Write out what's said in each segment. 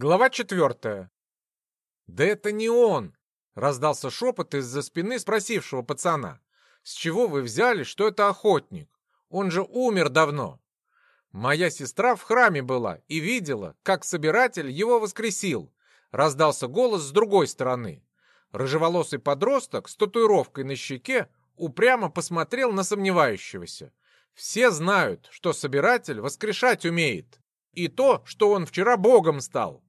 Глава четвертая. «Да это не он!» — раздался шепот из-за спины спросившего пацана. «С чего вы взяли, что это охотник? Он же умер давно!» «Моя сестра в храме была и видела, как собиратель его воскресил!» — раздался голос с другой стороны. Рыжеволосый подросток с татуировкой на щеке упрямо посмотрел на сомневающегося. «Все знают, что собиратель воскрешать умеет, и то, что он вчера богом стал!»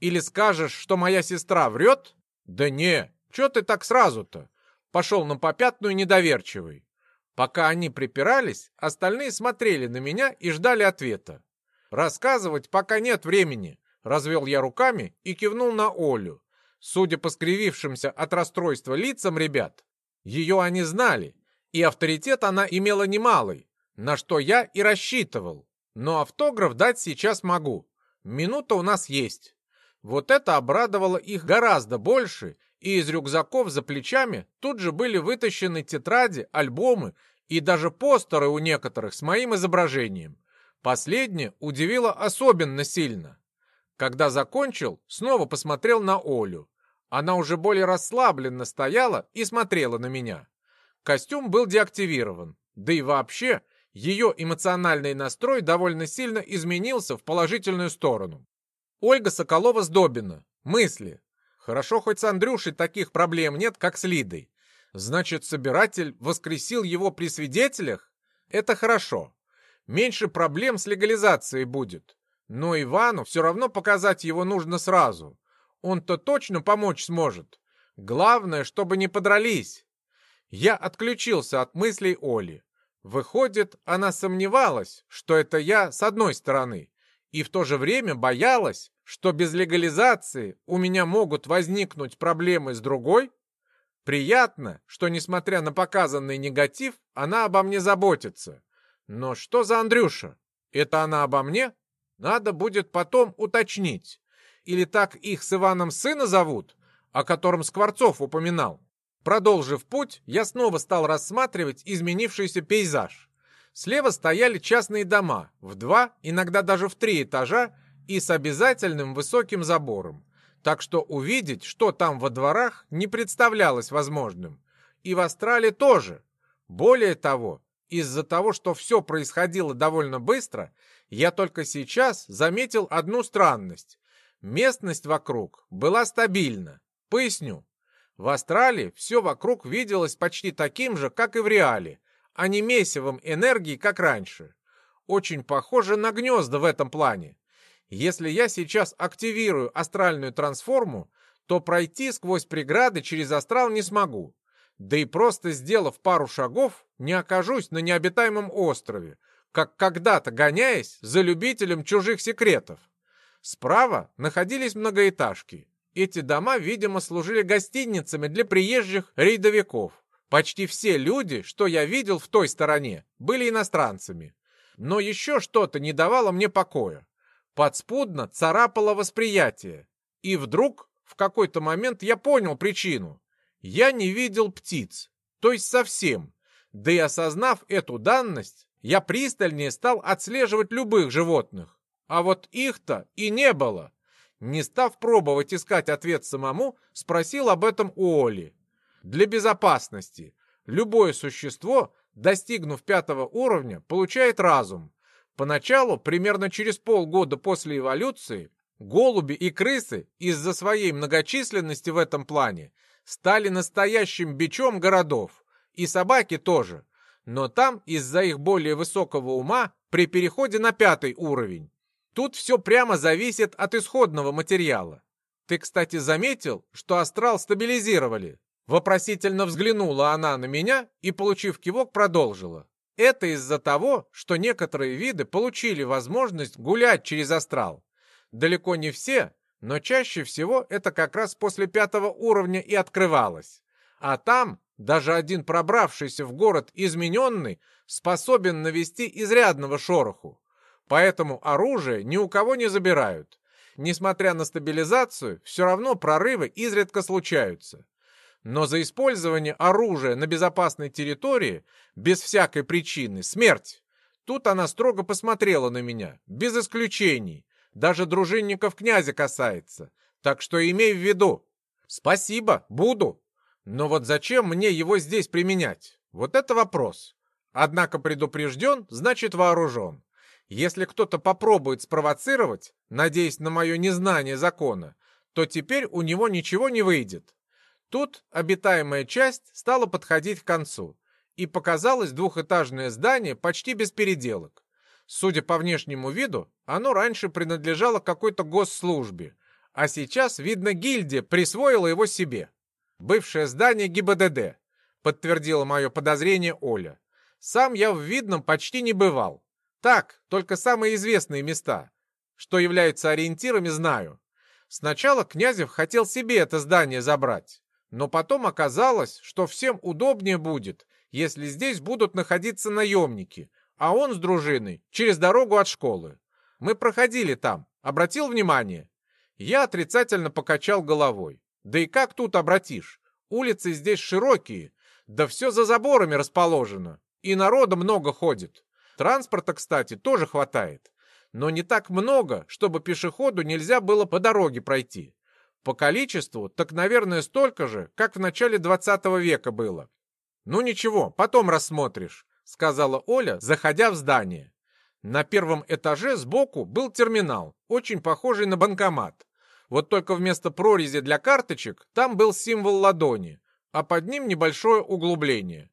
Или скажешь, что моя сестра врет? Да не, что ты так сразу-то? Пошел на попятную недоверчивый. Пока они припирались, остальные смотрели на меня и ждали ответа. Рассказывать пока нет времени. Развел я руками и кивнул на Олю. Судя по скривившимся от расстройства лицам ребят, ее они знали, и авторитет она имела немалый, на что я и рассчитывал. Но автограф дать сейчас могу. Минута у нас есть. Вот это обрадовало их гораздо больше, и из рюкзаков за плечами тут же были вытащены тетради, альбомы и даже постеры у некоторых с моим изображением. Последнее удивило особенно сильно. Когда закончил, снова посмотрел на Олю. Она уже более расслабленно стояла и смотрела на меня. Костюм был деактивирован, да и вообще ее эмоциональный настрой довольно сильно изменился в положительную сторону. Ольга Соколова-Сдобина. Мысли. Хорошо, хоть с Андрюшей таких проблем нет, как с Лидой. Значит, собиратель воскресил его при свидетелях? Это хорошо. Меньше проблем с легализацией будет. Но Ивану все равно показать его нужно сразу. Он-то точно помочь сможет. Главное, чтобы не подрались. Я отключился от мыслей Оли. Выходит, она сомневалась, что это я с одной стороны, и в то же время боялась, что без легализации у меня могут возникнуть проблемы с другой? Приятно, что, несмотря на показанный негатив, она обо мне заботится. Но что за Андрюша? Это она обо мне? Надо будет потом уточнить. Или так их с Иваном сына зовут, о котором Скворцов упоминал? Продолжив путь, я снова стал рассматривать изменившийся пейзаж. Слева стояли частные дома, в два, иногда даже в три этажа, и с обязательным высоким забором. Так что увидеть, что там во дворах, не представлялось возможным. И в Астрале тоже. Более того, из-за того, что все происходило довольно быстро, я только сейчас заметил одну странность. Местность вокруг была стабильна. Поясню. В Астрале все вокруг виделось почти таким же, как и в Реале, а не месивом энергии, как раньше. Очень похоже на гнезда в этом плане. Если я сейчас активирую астральную трансформу, то пройти сквозь преграды через астрал не смогу. Да и просто сделав пару шагов, не окажусь на необитаемом острове, как когда-то гоняясь за любителем чужих секретов. Справа находились многоэтажки. Эти дома, видимо, служили гостиницами для приезжих рейдовиков. Почти все люди, что я видел в той стороне, были иностранцами. Но еще что-то не давало мне покоя. Подспудно царапало восприятие. И вдруг, в какой-то момент, я понял причину. Я не видел птиц. То есть совсем. Да и осознав эту данность, я пристальнее стал отслеживать любых животных. А вот их-то и не было. Не став пробовать искать ответ самому, спросил об этом у Оли для безопасности. Любое существо, достигнув пятого уровня, получает разум. Поначалу, примерно через полгода после эволюции, голуби и крысы из-за своей многочисленности в этом плане стали настоящим бичом городов. И собаки тоже. Но там, из-за их более высокого ума, при переходе на пятый уровень, тут все прямо зависит от исходного материала. Ты, кстати, заметил, что астрал стабилизировали? Вопросительно взглянула она на меня и, получив кивок, продолжила. Это из-за того, что некоторые виды получили возможность гулять через астрал. Далеко не все, но чаще всего это как раз после пятого уровня и открывалось. А там даже один пробравшийся в город измененный способен навести изрядного шороху. Поэтому оружие ни у кого не забирают. Несмотря на стабилизацию, все равно прорывы изредка случаются. Но за использование оружия на безопасной территории без всякой причины смерть. Тут она строго посмотрела на меня, без исключений. даже дружинников князя касается. Так что имей в виду. Спасибо, буду. Но вот зачем мне его здесь применять? Вот это вопрос. Однако предупрежден, значит вооружен. Если кто-то попробует спровоцировать, надеясь на мое незнание закона, то теперь у него ничего не выйдет. Тут обитаемая часть стала подходить к концу, и показалось двухэтажное здание почти без переделок. Судя по внешнему виду, оно раньше принадлежало какой-то госслужбе, а сейчас, видно, гильдия присвоила его себе. Бывшее здание ГИБДД, подтвердила мое подозрение Оля. Сам я в Видном почти не бывал. Так, только самые известные места, что являются ориентирами, знаю. Сначала Князев хотел себе это здание забрать, но потом оказалось, что всем удобнее будет, если здесь будут находиться наемники, а он с дружиной через дорогу от школы. Мы проходили там, обратил внимание? Я отрицательно покачал головой. Да и как тут обратишь? Улицы здесь широкие, да все за заборами расположено, и народа много ходит. Транспорта, кстати, тоже хватает. Но не так много, чтобы пешеходу нельзя было по дороге пройти. По количеству, так, наверное, столько же, как в начале 20 века было. Ну ничего, потом рассмотришь, сказала Оля, заходя в здание. На первом этаже сбоку был терминал, очень похожий на банкомат. Вот только вместо прорези для карточек там был символ ладони, а под ним небольшое углубление.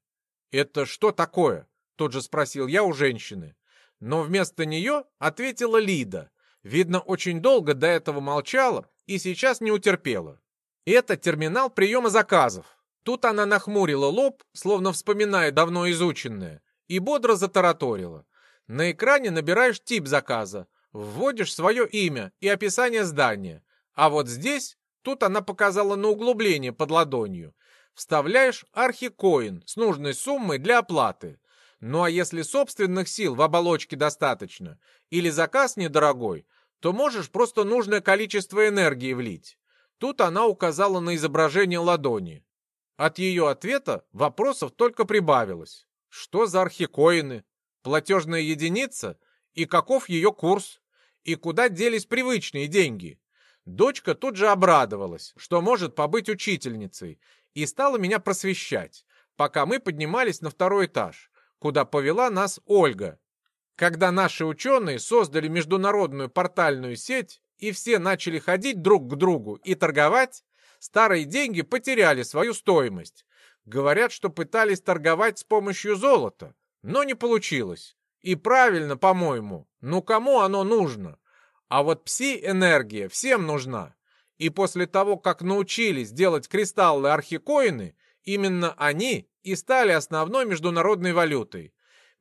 «Это что такое?» — тут же спросил я у женщины. Но вместо нее ответила Лида. Видно, очень долго до этого молчала и сейчас не утерпела. «Это терминал приема заказов». Тут она нахмурила лоб, словно вспоминая давно изученное, и бодро затараторила. На экране набираешь тип заказа, вводишь свое имя и описание здания, а вот здесь, тут она показала на углубление под ладонью, вставляешь архикоин с нужной суммой для оплаты. Ну а если собственных сил в оболочке достаточно, или заказ недорогой, то можешь просто нужное количество энергии влить. Тут она указала на изображение ладони. От ее ответа вопросов только прибавилось. Что за архикоины? Платежная единица? И каков ее курс? И куда делись привычные деньги? Дочка тут же обрадовалась, что может побыть учительницей, и стала меня просвещать, пока мы поднимались на второй этаж, куда повела нас Ольга. Когда наши ученые создали международную портальную сеть, и все начали ходить друг к другу и торговать, старые деньги потеряли свою стоимость. Говорят, что пытались торговать с помощью золота, но не получилось. И правильно, по-моему. Ну кому оно нужно? А вот пси-энергия всем нужна. И после того, как научились делать кристаллы архикоины, именно они и стали основной международной валютой.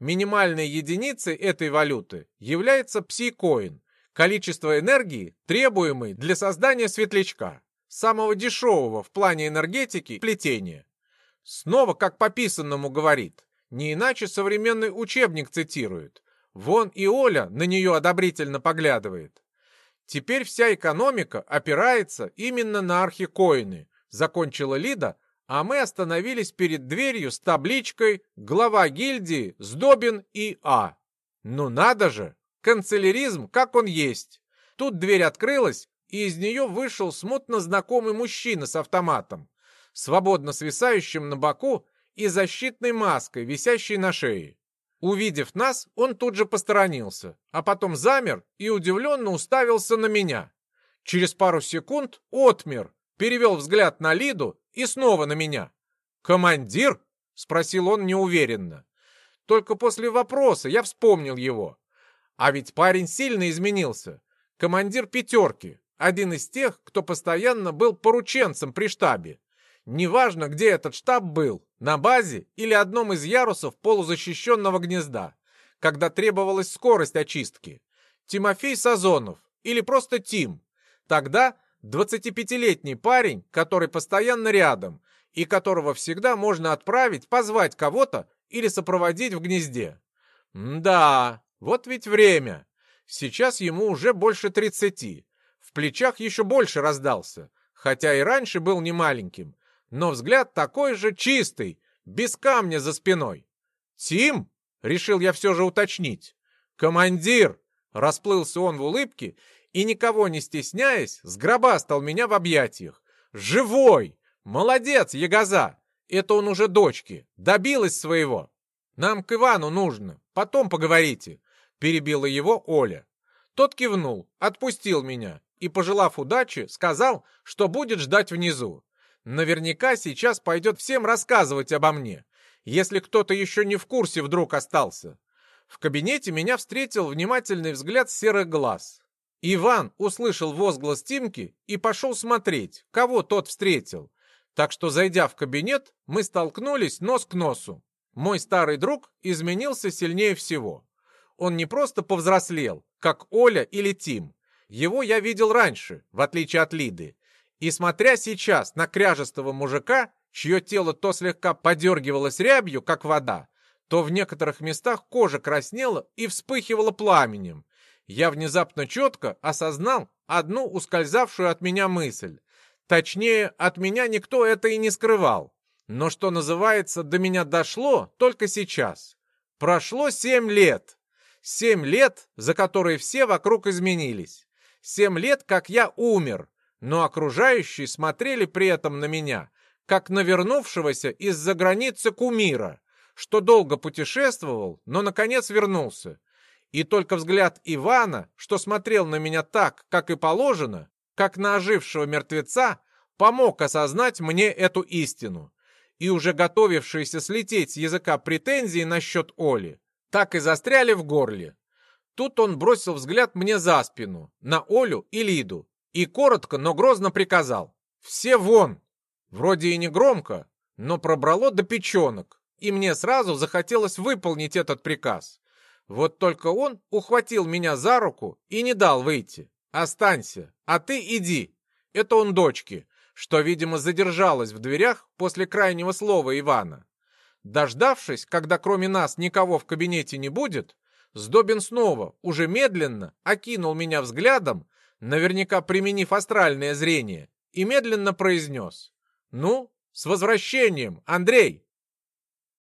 Минимальной единицей этой валюты является пси-коин, количество энергии, требуемой для создания светлячка, самого дешевого в плане энергетики плетения. Снова как по писанному говорит, не иначе современный учебник цитирует. Вон и Оля на нее одобрительно поглядывает. Теперь вся экономика опирается именно на архикоины, закончила Лида, а мы остановились перед дверью с табличкой «Глава гильдии Сдобин и А». Ну надо же! Канцеляризм, как он есть. Тут дверь открылась, и из нее вышел смутно знакомый мужчина с автоматом, свободно свисающим на боку и защитной маской, висящей на шее. Увидев нас, он тут же посторонился, а потом замер и удивленно уставился на меня. Через пару секунд отмер, перевел взгляд на Лиду и снова на меня. «Командир?» — спросил он неуверенно. Только после вопроса я вспомнил его. А ведь парень сильно изменился. Командир пятерки, один из тех, кто постоянно был порученцем при штабе. Неважно, где этот штаб был, на базе или одном из ярусов полузащищенного гнезда, когда требовалась скорость очистки. Тимофей Сазонов или просто Тим. Тогда 25-летний парень, который постоянно рядом и которого всегда можно отправить, позвать кого-то или сопроводить в гнезде. да, вот ведь время. Сейчас ему уже больше 30. В плечах еще больше раздался, хотя и раньше был не маленьким но взгляд такой же чистый, без камня за спиной. «Тим?» — решил я все же уточнить. «Командир!» — расплылся он в улыбке и, никого не стесняясь, сгробастал меня в объятиях. «Живой! Молодец, Ягоза! Это он уже дочки, добилась своего. Нам к Ивану нужно, потом поговорите», — перебила его Оля. Тот кивнул, отпустил меня и, пожелав удачи, сказал, что будет ждать внизу. Наверняка сейчас пойдет всем рассказывать обо мне, если кто-то еще не в курсе вдруг остался. В кабинете меня встретил внимательный взгляд серых глаз. Иван услышал возглас Тимки и пошел смотреть, кого тот встретил. Так что, зайдя в кабинет, мы столкнулись нос к носу. Мой старый друг изменился сильнее всего. Он не просто повзрослел, как Оля или Тим. Его я видел раньше, в отличие от Лиды. И смотря сейчас на кряжестого мужика, чье тело то слегка подергивалось рябью, как вода, то в некоторых местах кожа краснела и вспыхивала пламенем. Я внезапно четко осознал одну ускользавшую от меня мысль. Точнее, от меня никто это и не скрывал. Но что называется, до меня дошло только сейчас. Прошло семь лет. Семь лет, за которые все вокруг изменились. Семь лет, как я умер, но окружающие смотрели при этом на меня, как на вернувшегося из-за границы кумира, что долго путешествовал, но наконец вернулся. И только взгляд Ивана, что смотрел на меня так, как и положено, как на ожившего мертвеца, помог осознать мне эту истину. И уже готовившиеся слететь с языка претензии насчет Оли, так и застряли в горле. Тут он бросил взгляд мне за спину, на Олю и Лиду, и коротко, но грозно приказал. «Все вон!» Вроде и не громко, но пробрало до печенок, и мне сразу захотелось выполнить этот приказ. Вот только он ухватил меня за руку и не дал выйти. «Останься, а ты иди!» Это он дочки, что, видимо, задержалась в дверях после крайнего слова Ивана. Дождавшись, когда кроме нас никого в кабинете не будет, Сдобин снова, уже медленно, окинул меня взглядом, наверняка применив астральное зрение, и медленно произнес. «Ну, с возвращением, Андрей!»